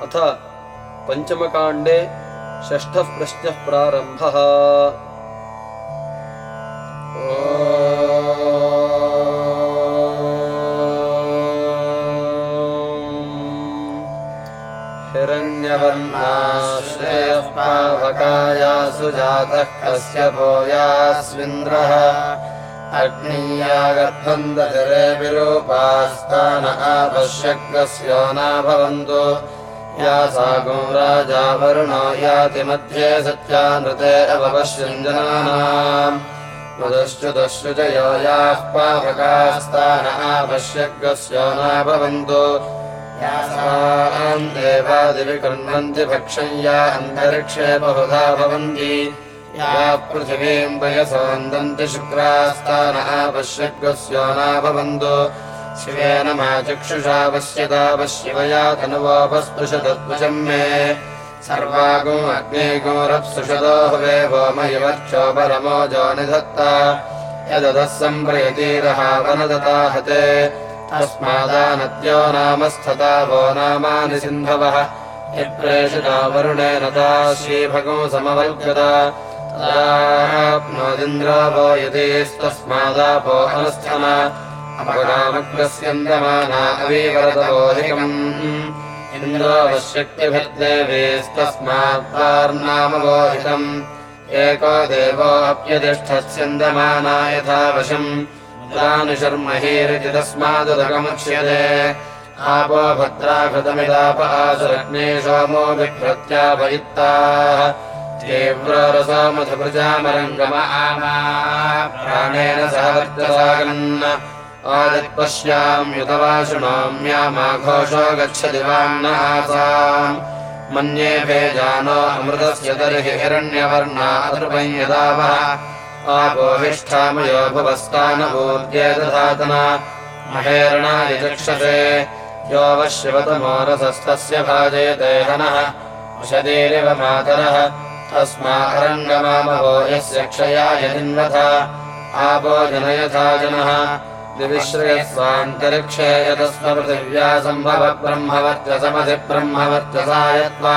अथ पञ्चमकाण्डे षष्ठः प्रश्नः प्रारम्भः। हिरण्यवर्णाश्रयः पावकायासु जातः कस्य भूयास्विन्द्रः। अग्नीया गर्भन्दधिरे विरूपास्तान न भवन्तु या सागो राजा वरुणो याति मध्ये सत्यानृते अवपश्यञ्जनानाम्। मदश्च्युतश्रुजयो याः पावकास्तान आपश्यग्रस्यो न भवन्तु। देवादिविकृण्वन्ति भक्षम् या अन्तरिक्षे बहुधा भवन्ति। या पृथिवीम् वयसोन्दन्ति शुक्रास्तान आपश्यग्रस्यो न भवन्तु शिवेन मा चक्षुषा पश्यतापश्यवया तनुवोपस्पृशतत्वचम् मे। सर्वागो अग्नेगोरप्सुषतो हवे भोमयवर्चो परमो जो निधत्ता यदतः सम्प्रयतीरः वनदता हते। तस्मादानद्यो नाम स्थता वो नामानि सिन्धवः। यत्प्रेषिता वरुणेन ता श्रीभगो समवर्गता तदाप्नोदिन्द्रो वो अनुस्थन अपगामग्रस्यन्दमाना अवीवरतवोधिकम् इन्द्रोवशक्तिभिर्देवेस्तस्माद्वार्नामवोहितम् एको देवोऽप्यतिष्ठत्स्यन्दमाना यथा वशम् तस्मादुदकमुच्यते आपो भद्राघृतमिदाप आसुरग्ने सोमो विभ्रत्यापयुक्ताः तीव्ररसमधुभृजामरङ्गम आमा। प्राणेन सह आदित्पश्याम् युतवाशुनाम्यामाघोषो गच्छति आसाम् मन्ये भेजानो अमृतस्य तर्हि हिरण्यवर्णा अदृपम् यदावः आपोहिष्ठामयो भुवस्तानपूर्ये दधातना महेरणाय चक्षसे। यो वश्यवतमोरसस्तस्य भाजयते हनः उषदीरिव मातरः। तस्मारङ्गमामवो यस्य क्षयाय जिन्वथ आपो जनयथा जनः दिविश्रयस्वान्तरिक्षे यतस्म पृथिव्या सम्भव ब्रह्मवर्चसमधिब्रह्मवर्चसा यत्त्वा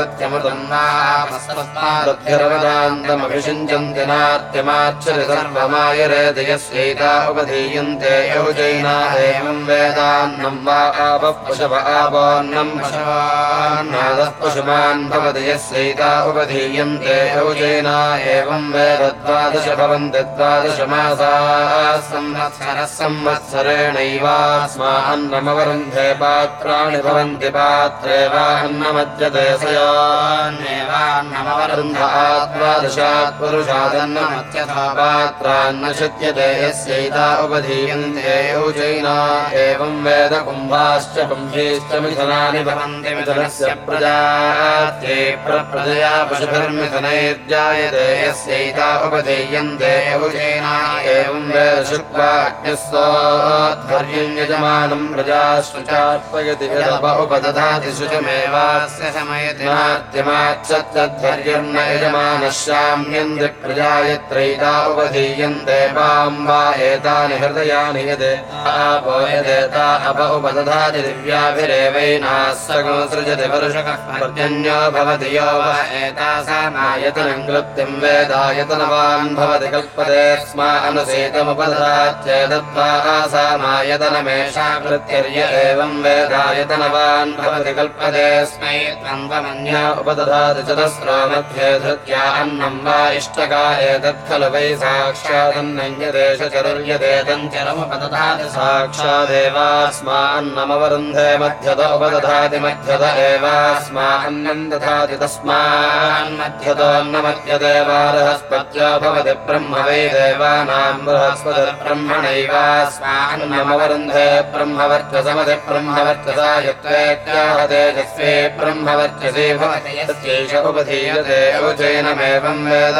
नामस्मस्मादभ्यरवदान्तमभिषिञ्चन्ति नार्त्यमाच्छति सर्वमायरेति उपधीयन्ते यौजैना एवम् वा भवति यस्यैता उपधीयन्ते यौजैना एवम् वेद द्वादश भवन्ति द्वादशमासाः संवत्सरः संवत्सरेणैवास्मा पात्राणि भवन्ति पात्रे वा सयोन्नेवान्नमवरुन्ध पात्रान्न शक्यते यस्यैता उपधीयन्ते योजैना एवम् वेद कुम्भाश्च कुम्भीश्च मिथुनानि भवन्ति मिथुनस्य प्रजात्ये प्रप्रजया पशुभिर्मिथुनैर्जायते यस्यैता उपधीयन्ते योजैना एवम् वेद यदप उपदधाति शुचमेवास्य समयति नात्यमाच्छत्यध्वर्यम् न यजमानः शाम्यन्ति प्रजायत्रैता उपधीयन्ते पाम् वा एतानि हृदयानि यद् आपो यदेता अप उपदधाति दिव्याभिरेवैनाः भवति यो व एतासामायतनम् क्लृप्तिम् वेदायतनवान् भवति कल्पते स्मा अनुसेतमुपदधात्येदत्वा आसामायतनमेषा कृत्यर्य एवम् वेदायतनवान् भवति कल्पते स्मै त्वम् यज्ञा उपददाति चतस्रो मध्ये धृत्या अन्नम् वा इष्टका एतत् खलु वै साक्षादन्नयते चतुर्यते तञ्चरमुपदधाति साक्षादेवास्मान्नमवरुन्धे मध्यत उपदधाति मध्यत एवास्मान्नम् दधाति तस्मान्मध्यतोन्नमध्यदेवारहस्पत्यो भवति ब्रह्म वै देवानाम् बृहस्पतिर्ब्रह्मणैवास्मान्नमवरुन्धे ब्रह्मवर्चसमति ब्रह्मवर्चसा युक्त्वेत्याह तेजस्वे ब्रह्मवर्चसे यस्यैष उपधीयते उचैनमेवं वेद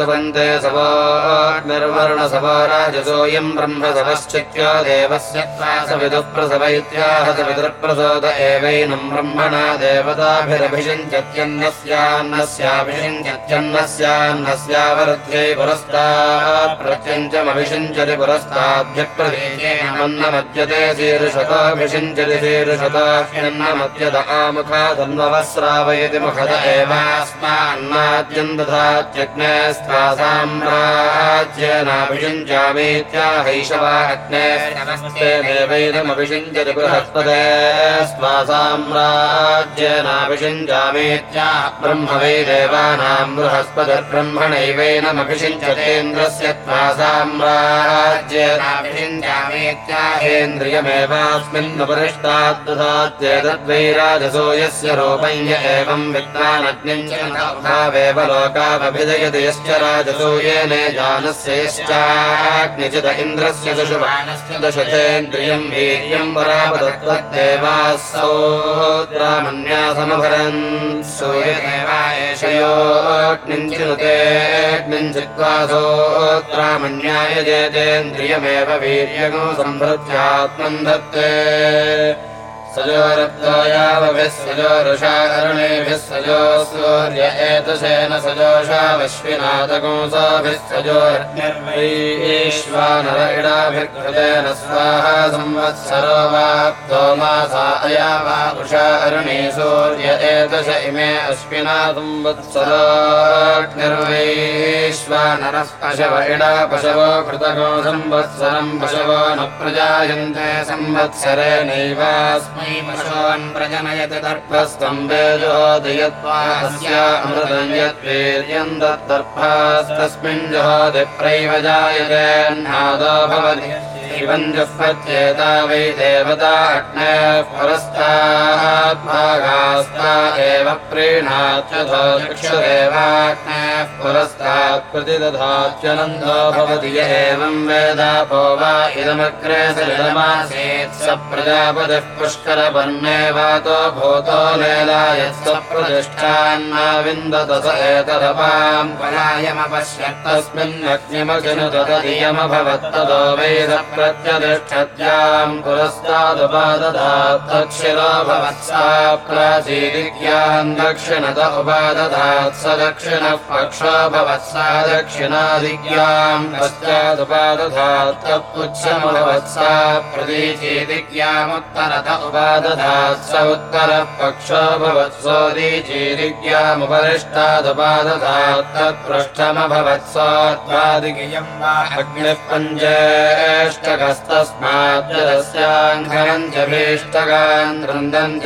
वन्दे सवो निर्वर्णसवो राजसोऽयम् ब्रह्मसवश्चित्यो देवस्य सविदुः इत्याह सविदुर्प्रसोद एवैनम् ब्रह्मणा देवताभिरभिषिञ्चत्यन्नस्यान्नस्याभिषिञ्चत्यन्नस्यान्नस्यावरुध्यै पुरस्तात् प्रत्यञ्चमभिषिञ्चति पुरस्ताद्भ्यप्रदेशेनमन्नमद्यते शीर्षतोऽभिषिञ्चति शीर्षतोऽन्नमद्यत आमुखा धन्ववः श्रावयति मुखद एवास्मान्नाद्यम् दधात्यग्ने साम्राज्येनाभिषिञ्चामीत्याहैषवाग्नेवेदमभिषिञ्चति बृहस्पते। स्वा साम्राज्येनाभिषिञ्चामीत्या ब्रह्म वै देवानां बृहस्पतिर्ब्रह्मणैवेनमभिषिञ्चतेन्द्रस्य त्वा साम्राज्येनाभिषिञ्चामीत्याहेन्द्रियमेवास्मिन्नुपरिष्टात् दधात्येतद्वै राजसो यस्य रूपं य एवं विद्वानग्निञ्चवेव लोकामभिजयति यश्च राजसो येने जानस्य यश्चाग्निचित इन्द्रस्य दशुवानस्य दशथेन्द्रियम् वीर्यम् परापदत्वद्देवासोद्रामन्या समभरन् सूयदेवायशयोऽग्निञ्चित्वासोद्रामन्याय जेतेन्द्रियमेव वीर्यगो सम्भृत्यात्मन् धत्ते सजोरक्तोयावभिः सजोरुषा अरुणेभिः सजो सूर्य एतशेन सजोषावश्विनादगुंसाभिः सजोर्निर्वैश्वानर इडाभिर्कृतेन स्वाहा संवत्सरो वाप्तो मासा अया वा उषा अरुणे सूर्य एतश इमे अश्विना संवत्सरोर्निर्वैश्वानरः पशव इडा पशवो कृतगो संवत्सरम् पशवो न प्रजायन्ते यद्वीर्यं दत्तर्भास्तस्मिन् जहोति प्रैव जायते भवति। शिवञ्जुःपत्येता वै देवता अग्नेः पुरस्ताद्भागास्ता एव प्रीणात्यथो चक्षुरेवाग्नेः पुरस्तात् प्रतिदधात्यनन्दो भवति एवं वा सलिदमासीत् स प्रजापतिः पुष्करवर्णे वातो भूतो लेलायत् स एतदपाम् पलायमपश्यत्तस्मिन्नग्निमजनुतदधियमभवत्तदो वेद प्रत्यतिष्ठत्याम् पुरस्तादुपादधात् दक्षिणो भवत्सा प्राचीदिज्ञान् दक्षिणत उपादधात् स दक्षिणः पक्षो भवत्सा दक्षिणादिज्ञाम् पश्चादुपादधात् तत्पुच्छमभवत्सा प्रतीचीदिज्ञामुत्तरत उपादधात् स उत्तरः पक्षो भवत्सोदीचीदिज्ञामुपरिष्टादुपादधात् तत्पृष्ठमभवत्सोत्वादिज्ञम् वा अग्निः पञ्चेष्टकस्तस्माद्यस्याङ्घनम् च भीष्टकान् वृन्दम् च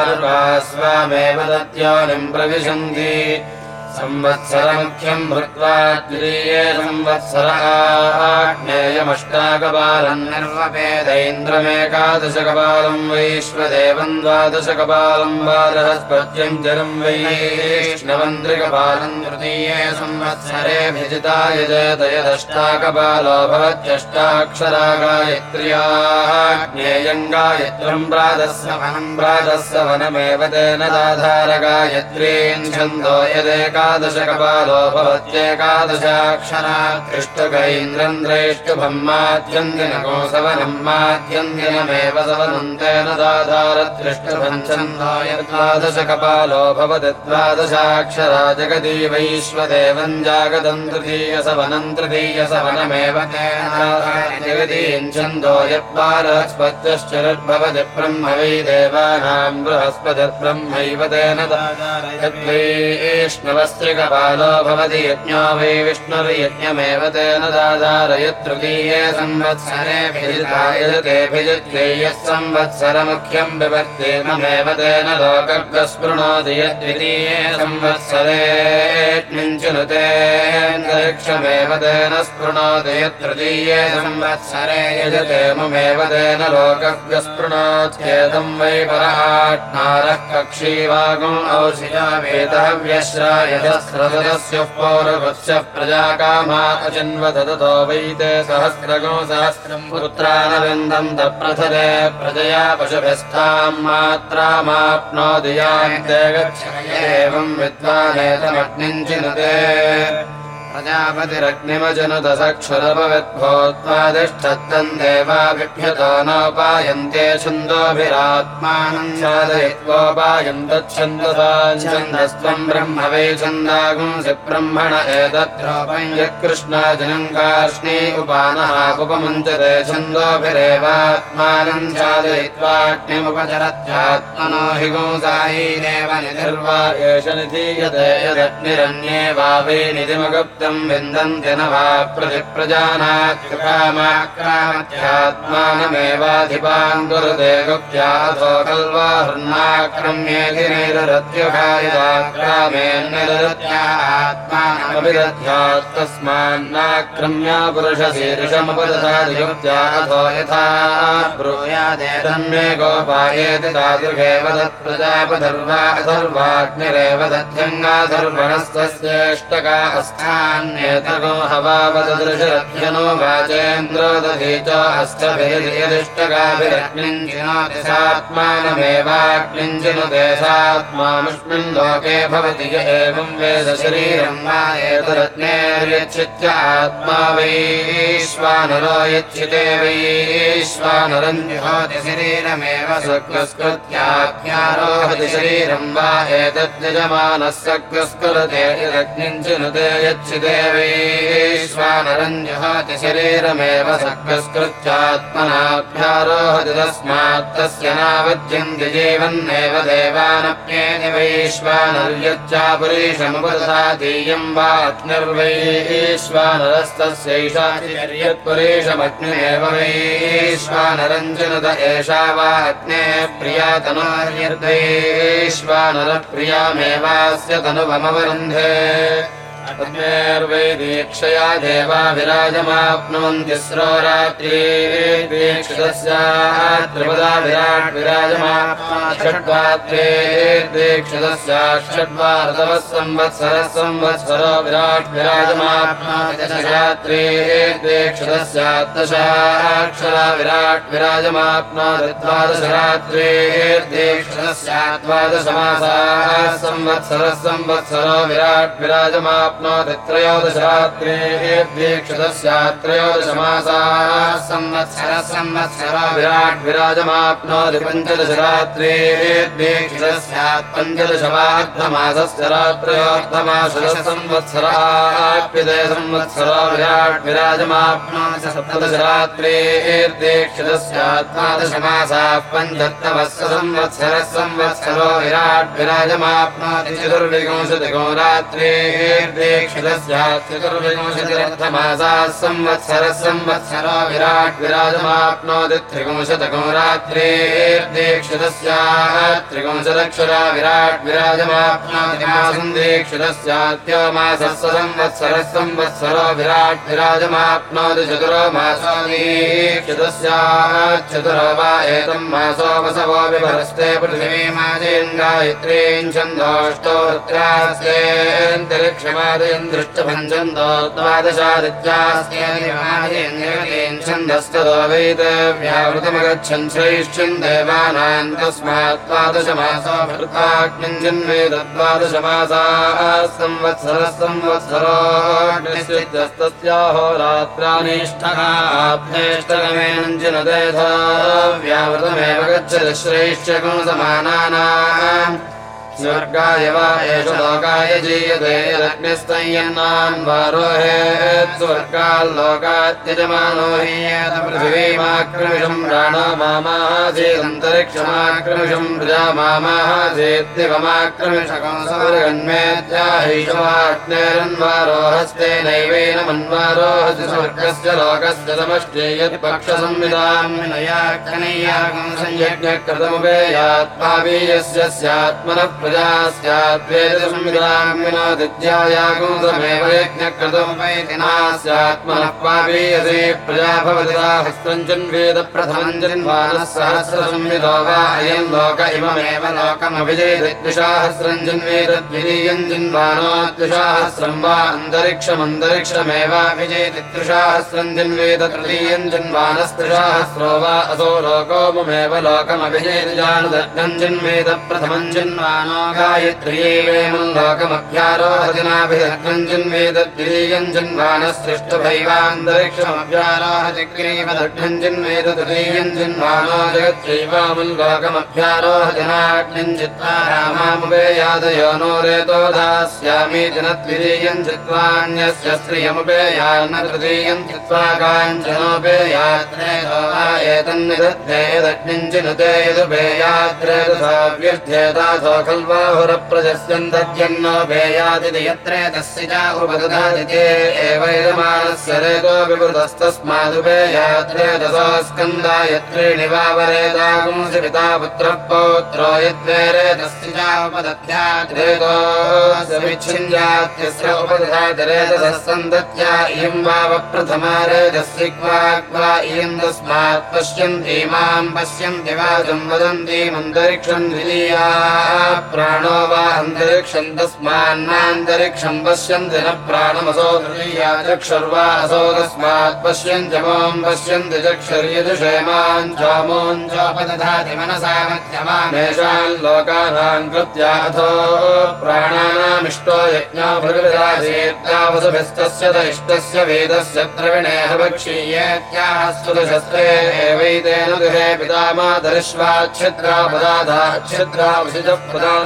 स्वामेव दद्योनिम् प्रविशन्ति संवत्सरमुख्यम् भृत्वा द्वितीये संवत्सराग्नेयमष्टाकपालम् निर्वपेदैन्द्रमेकादशकपालम् वैश्वदेवम् द्वादशकपालम् वादहस्पत्यम् जलम् वैष्णवन्द्रिकपालम् तृतीये संवत्सरेऽभिजिताय जयदयदष्टाकपालो भवत्यष्टाक्षरागायत्र्याग्नेयम् गायत्रम् प्रादस्य वनम् प्रादस्य वनमेव तेन दाधारगायत्रीम् छन्दो यदेका यदेकादशकपालो भवत्येकादशाक्षरा कृष्टगैन्द्रम् द्रैष्टुभम् माध्यन्दिनकोसवनम् माध्यन्दिनमेव सवनम् तेन दाधारदृष्टभम् छन्दो यद्वादशकपालो भवति द्वादशाक्षरा जगति वैश्वदेवम् जागदम् तृतीयसवनम् तृतीयसवनमेव तेन जगतीम् छन्दो यद्वारस्पत्यश्चरद्भवति ब्रह्म वै देवानाम् बृहस्पतिर्ब्रह्मैव तेन यद्वैष्णवस्त्रिकपालो भवति यज्ञो वै विष्णुर्यज्ञमेव तेन दाधारयतृतीये संवत्सरे भिजितायते भिजित्येयः संवत्सरमुख्यम् विवर्तेममेव तेन लोकस्पृणोति यद्वितीये संवत्सरे क्षमेव तेन स्पृणोति यत्तृतीये संवत्सरे यजते ममेव तेन लोकव्यस्पृणोत्येदम् वै पराट्नारः कक्षीवागुम् औषिया वेदः व्यश्रायदस्रदस्य पौरवत्स्य प्रजाकामा अजन्व ददतो वै ते सहस्रगो सहस्रम् पुत्रानविन्दम् दप्रथरे प्रजया पशुभिस्थाम् मात्रामाप्नोति यान्ते गच्छ एवम् विद्वानेतमग्निम् चिनुते प्रजापतिरग्निमजनुदसक्षुरभविद्भोत्वादिष्ठत्तम् देवा बिभ्यतो नोपायन्ते छन्दोभिरात्मानम् साधयित्वोपायम् तच्छन्दसाञ्छन्दस्त्वम् ब्रह्म वै छन्दागुंसि ब्रह्मण एतद्रोपम् यत्कृष्णाजनम् कार्ष्णी उपानः उपमुञ्चते छन्दोभिरेवात्मानम् साधयित्वाग्निमुपचरत्यात्मनो हि गुंसायैरेव निधिर्वा एष निधीयते यदग्निरन्ये वा वै नित्यम् विन्दन्ति न वा प्रति प्रजानाक्रामाक्रामत्यात्मानमेवाधिपान् गुरुदे गुप्त्याथो कल्वा हृन्नाक्रम्येधिरत्युभायाक्रामेन्निरत्यात्मानमभिरध्यात्तस्मान्नाक्रम्या पुरुषशीर्षमुपदधारियुक्त्याथो यथा ब्रूयादेतन्मे गोपायेति तादृगेव तत्प्रजापधर्वा अथर्वाग्निरेव दध्यङ्गाधर्मणस्तस्येष्टका अस्था अस्थान्येतगो हवावदृशरभ्यनो वाचेन्द्रो दधी च अस्थभिरिष्टगाभिरग्निञ्जिनोति लोके भवति य एवम् वेद शरीरम् वा एतरत्नेर्यच्छित्य आत्मा वैश्वानरो यच्छिते वैश्वानरम् जुहोति शरीरमेव सकृत्याज्ञारोहति शरीरम् वा एतद्यजमानः सकृस्कुलते यदग्निञ्जिनुते यच्छिते वैश्वानरम् जुहोति शरीरमेव सकृत्यात्मनाभ्यारोहति तस्मात् तस्य नावद्यन्ति जीवन्नेव देवानप्येति वैश्वानर्यच्चा पुरीशमुपदधातीयम् वा वैश्वानरञ्जनुत एषा वा अग्ने प्रिया तनुर्यद्वैश्वानरप्रियामेवास्य तनुभमवरुन्धे तद्मेर्वैदीक्षया देवा विराजमाप्नुवन्ति स्रो रात्रीक्षदस्यात्रिपदा विराट् संवत्सरः संवत्सरो विराट् विराजमाप्नोति दीक्षदस्यात्तशाक्षरा विराट् विराजमाप्नोति द्वादशरात्रे दीक्षदस्याद्वादशमासाः संवत्सरः संवत्सरो विराट् विराजमाप् प्राप्नोति त्रयोदशरात्रे दीक्षितस्यात्रयोदशमासाः संवत्सरः विराट् विराजमाप्नोति पञ्चदशरात्रे दीक्षितस्यात् पञ्चदशवार्धमासस्य रात्रयोर्धमासः संवत्सराप्यते संवत्सरो विराट् विराजमाप्नोति सप्तदशरात्रे पञ्चत्तमस्य संवत्सरः संवत्सरो विराट् विराजमाप्नोति चतुर्विंशतिगो रात्रे चतुर्विंशतिरर्थमासाः संवत्सरः संवत्सरो विराट् विराजमाप्नोति त्रिपुंशतकं रात्रेर्दीक्षितस्याः त्रिपुंशदक्षरा विराट् विराजमाप्नोति मासं दीक्षितस्याद्यो मासः संवत्सरः संवत्सरो विराट् विराजमाप्नोति चतुरो चतुरो वा एतम् मासो वसवो विभरस्ते छन्दस्ततो वैतव्यावृतमगच्छन् श्रैश्चन् देवानाम् तस्मात् द्वादशमासाः संवत्सरः संवत्सरो निश्चित्यस्तस्याहोरात्रानिष्ठकाप्नेष्टगमेनञ्जिनदेधा व्यावृतमेव गच्छति श्रैश्चकम् समानानाम् स्वर्गाय वा एष लोकाय जीयते यदग्निस्तयन्नान् वारोहेत् स्वर्गाल्लोकात्यजमानो हीयेत पृथिवीमाक्रमिषम् प्राणो मामासीदन्तरिक्षमाक्रमिषम् प्रजा मामासीत् दिवमाक्रमिषकम् सौर्गन्मेत्याहीशवाग्नेरन्वारोहस्तेनैवेन मन्वारोहसि स्वर्गस्य लोकस्य समष्टे यत्पक्षसंविदाम् विनयाकनय्याकम् संयज्ञकृतमुपेयात्मावीयस्य स्यात्मनः प्रजा स्याद्वेदसंविदाम् प्रजा भवति साहस्रम् जन्वेद प्रथमम् जन्मानः सहस्रसंविदो वा अयम् लोक इममेव लोकमभिजयद्विसाहस्रम् जन्वेद द्वितीयम् जन्मानो द्विसाहस्रम् वा अन्तरिक्षमन्तरिक्षमेवाभिजयति त्रिसाहस्रम् जन्वेद तृतीयम् जन्मानस्त्रिसाहस्रो वा असो लोको ममेव लोकमभिजयति जानदग्नम् जन्वेद प्रथमम् जन्मानो गायत्र्यैवेमम् लोकमभ्यारोहजनाभिरग्रञ्जन्वेदद्वितीयञ्जन्वानसृष्टभैवान्तरिक्षमभ्यारोहति क्रीमदघ्नञ्जन्वेदतुतीयञ्जन् वानो जगत्रीवामम् लोकमभ्यारोहजनाग्निञ्जित्वा रामामुपेयादयो नो रेतो दास्यामि जनद्वितीयम् खल्वाहुरप्रजस्यन्तज्जन्नो भेयादिति यत्रे तस्य च उपदधाति ते एव यजमानस्य रेतो विवृतस्तस्मादुपेयात्रेतसो स्कन्दा यत्रीणि वावरेदागुंसि पिता पुत्रः पौत्रो यद्वेरे तस्य च प्रथमा रेतस्य क्वा इयम् तस्मात् पश्यन्ति माम् पश्यन्ति वाचम् वदन्तीमन्तरिक्षम् द्वितीया प्राणो वा अन्तरिक्षम् तस्मान्नान्तरिक्षम् पश्यन्ति न प्राणमसो तृतीया चक्षुर्वा असो तस्मात् पश्यन्ति मोम् पश्यन्ति चक्षुर्यजुषेमान् चामोञ्चोपदधाति मनसा मध्यमानेषाम् लोकानाम् कृत्या अथो प्राणानामिष्टो यज्ञो भृगविरासीत्यावसुभिस्तस्य त इष्टस्य वेदस्य द्रविणेह भक्षीयेत्याह स्तुतशस्त्रे एवैतेन गृहे पितामादरिष्वाच्छिद्रा पदाधाच्छिद्रा प्रदानुदक्षस्वामा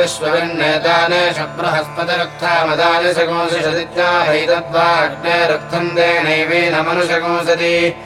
विश्वविन्नेताने शब्रहस्पतिरुक्थामदानि सगोंसिषदित्याहैतद्वा अग्नेरुक्थम् देनैवेनमनुषगोंसति श्रूयदेवा एषोऽग्नीनान्यौखायाम्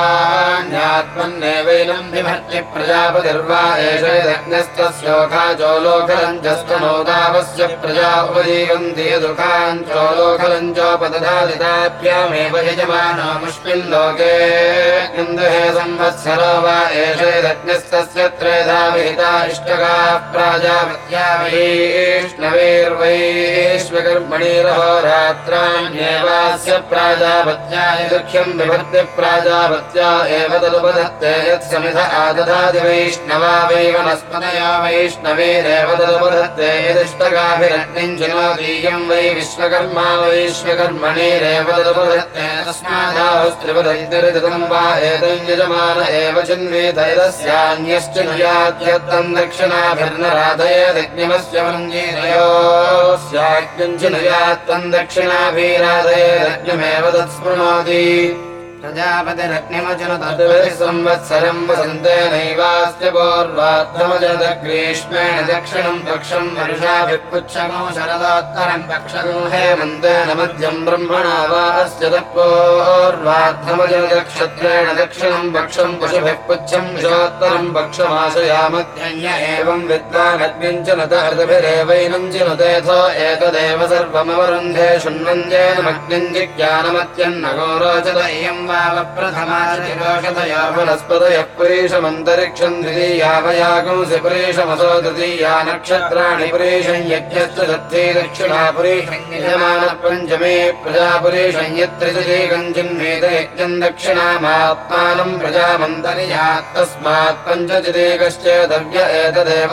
दशरस्तयद्वार्यङ्गान्यात्मन्नेवैनम् बिभर्ति प्रजापतिर्वा एष यदग्नस्तस्योखा चोलोखलञ्चस्तनोदावस्य प्रजा उपजीवन्ति यदुखान् चोलोखलम् चोपदधादिताभ्यामेव यजमानो मुष्मिल्लोके इन्दुहे संवत्सरो वा एष त्रेधा विहिता इष्टकाः प्राजापत्या वैष्णवेर्वैश्वकर्मणिरहो रात्राण्येवास्य प्राजापत्या दुःख्यम् विभक्ति प्राजापत्या एव तदुपधत्ते यत्समिध आदधाति वैष्णवा वै वनस्पतया वै वैष्णवीरेव तदुपधत्ते यदिष्टगाभिरग्निम् चिनोदीयम् वै विश्वकर्मा वैश्वकर्मणीरेव तस्मादाहुस्त्रिपदम् वा एतम् यजमान एव चिन्वेतैरस्यान्यश्च नुयाद्यत्तम् दक्षिणाभिर्नराधयेदग्निमस्य वृञ्जीरयोस्याग्निम् च नुयात्तम् दक्षिणाभिराधयेदग्निमेव तत्स्पृणोति प्रजापतिरग्निमजन तद्वति संवत्सरम् वसन्तेनैवास्य पूर्वाद्धमजत ग्रीष्मेण दक्षिणम् पक्षम् वर्षाभिः पुच्छमो शरदोत्तरम् पक्षम् हेमन्तेन मध्यम् ब्रह्मणा वा अस्य तत्पूर्वाद्धमजत क्षत्रेण दक्षिणम् पक्षम् पशुभिः पुच्छम् विशोत्तरम् पक्षमाशयामध्यञ्य एवम् विद्वानग्निम् च नत हृदभिरेवैनम् च नुतेथो एतदेव सर्वमवरुन्धे जिज्ञानमत्यन्नगो रोचत इयम् वावप्रथमाशतिरोषधया वनस्पतयः पुरीशमन्तरिक्षम् द्वितीयावयागुंसि पुरीशमसो तृतीया नक्षत्राणि पुरीशम् यज्ञश्च दत्ते दक्षिणा पुरीशम् यजमानः पञ्चमे प्रजापुरीशम् यत्र चिदेकञ्चिन्वेद यज्ञम् दक्षिणामात्मानम् प्रजामन्तर्यात् तस्मात् पञ्चचिदेकश्च दव्य एतदेव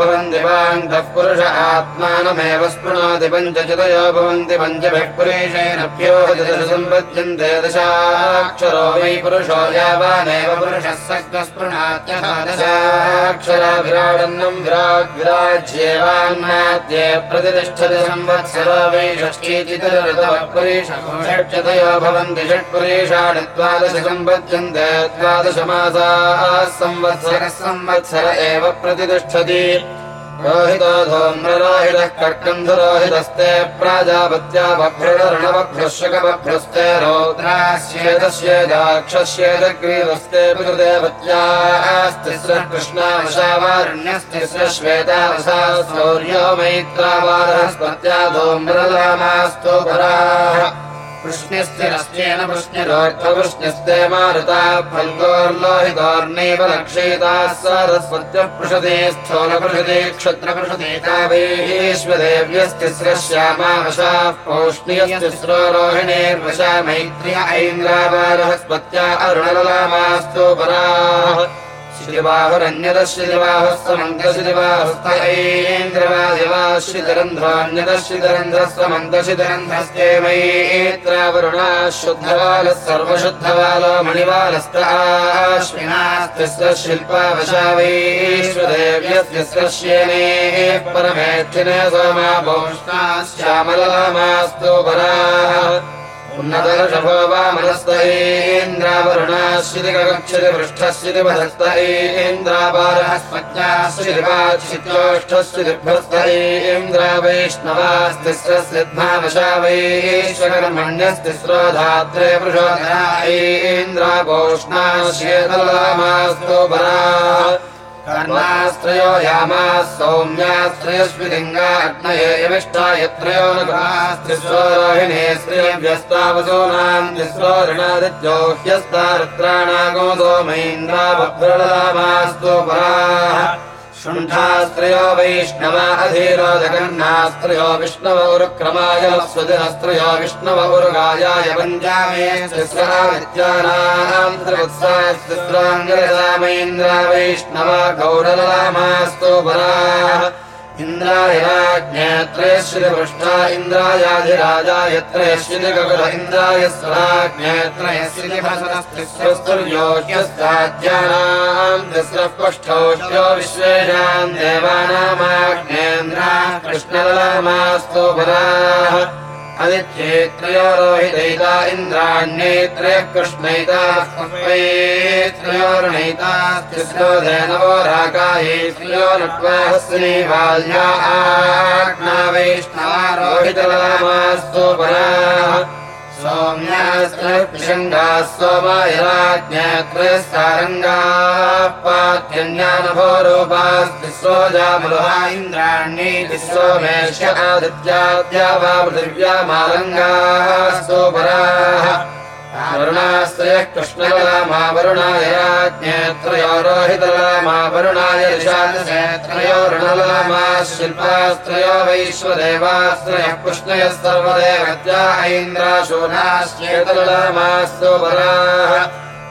भवन्ति वाङ्गः पुरुष आत्मानमेव स्पृणोति पञ्चचितयो भवन्ति पञ्चभिः पुरेशेनभ्यो सम्पद्यन्ते दशाक्षरो वै पुरुषो यावानेव पुरुषः विराट् विराज्येवान्नाद्ये प्रतिष्ठति संवत्सरो वै पुरेषषट्चतयो भवन्ति षट्पुरेषाणि द्वादश सम्पद्यन्ते द्वादशमासाः संवत्सरः संवत्सर एव प्रतिष्ठति रोहितो धूम्ररोहितः कर्कन्धरोहितस्ते प्राजापत्या रौद्रास्येदस्येदाक्षस्येदग्रीवस्ते पितृदेवत्यास्तिस्रः कृष्णावशावारण्यस्तिस्रः श्वेतावसा सौर्यो मैत्रावारहस्पत्या धूम्रलामास्तु कृष्ण्यस्तिरस्येन कृष्ण्यरोक्तकृष्ण्यस्ते मारुता फल्गोर्लोहितोर्नैव लक्षयिताः सारस्वत्यः पृषते स्थूलपृषते क्षत्रपृषते कावेश्वदेव्यस्तिस्रः श्यामावशाः पौष्ण्यस्तिस्रो रोहिणेर्वशा मैत्र्य ऐन्द्रावारहस्पत्या अरुणललामास्तु पराः शुद्धवालः सर्वशुद्धवालो आश्विनास्तिस्र शिल्पावशा वैश्वदेव्यस्तिस्र श्येनेः परमेष्ठिने सोमा भौष्णाश्यामललामास्तु पराः उन्नतर्षभो वा मनस्त इन्द्रावरुणाश्रितिकक्षति पृष्ठस्यति पधस्त इन्द्रापारहस्पत्याश्रितिवाच्छित्योष्ठस्यतिभ्यस्त इन्द्रा वैष्णवास्तिस्रस्यद्भावशा वैश्वकर्मण्यस्तिस्रो धात्रे इन्द्रापोष्णाश्येतलामास्तु पराः कर्णास्त्रयो यामाः सौम्यास्त्रयस्विलिङ्गा अग्नये यविष्टा यत्रयो नस्तिस्रो रोहिणे श्रियव्यस्तावसूनाम् तिस्रो ऋणादित्यो ह्यस्ता रुद्राणागो सोमैन्द्रावभ्रलामास्तु पराः शुण्ठास्त्रयो वैष्णवा विष्णव उरुक्रमाय स्वजनस्त्रयो विष्णव उरुगायाय पञ्चामेस्तिस्रादित्यानाम् त्रिवत्सास्तिस्राङ्गरसामैन्द्रा वैष्णवा गौरललामास्तु पराः इन्द्रायराज्ञेत्रयश्रिपृष्ठा इन्द्रायाधिराजा यत्र यश्रिगकुल इन्द्राय स्वराज्ञेत्रयस्रिनिभसनस्तिस्रस्तुर्योग्यस्ताज्यानाम् तिस्रः पष्ठोष्यो विश्वेषाम् देवानामाज्ञेन्द्रा कृष्णललामास्तु पराः अदित्येत्रयो रोहितैता इन्द्राण्येत्रयः कृष्णैतास्त्रयोर्णैतास्तिस्रो धेनवो राकायैत्रयो नट्वाहस्विनी बाल्या आज्ञा वैष्णवा रोहितलामास्तु पराः सौम्यास्त्रपिशङ्गाः सोमायराज्ञात्रस्तारङ्गाः पात्यन्यानुभोरूपास्तिस्वजामृहा इन्द्राण्येति सोमेश्य आदित्याद्या सोपराः वरुणास्त्रय त्रयः कृष्णललामा वरुणाय राज्ञे त्रयो रोहितललामा वरुणाय ऋषादशे त्रयो ऋणललामा शिल्पास्त्रयो वैश्वदेवास्त्रयः कृष्णयः सर्वदेवत्या ऐन्द्राशूनाश्चेतललामास्तु वराः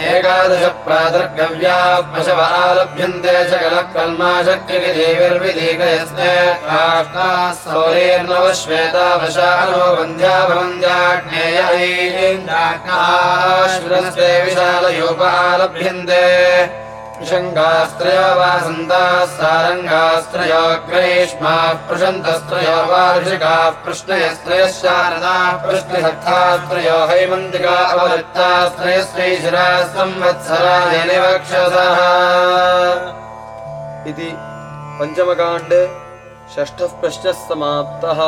एकादश प्रादर्गव्या पशव आलभ्यन्ते सकलकर्माशक्तिदेवीर्विधीकयस्ते वन्ध्या भवन्त्याज्ञेयैश्वरस्ते शङ्गास्त्रयो वासन्ताः सारङ्गास्त्रयो ग्रेष्माः पृशन्तस्त्रयो वार्षिकाः पृष्णयस्त्रयः शारदाः पृष्णसत्तास्त्रयो हैमन्तिका अवृत्तास्त्रयस्त्रैशिराः संवत्सराय निवक्षसः इति पञ्चमकाण्डे षष्ठः प्रश्नः समाप्तः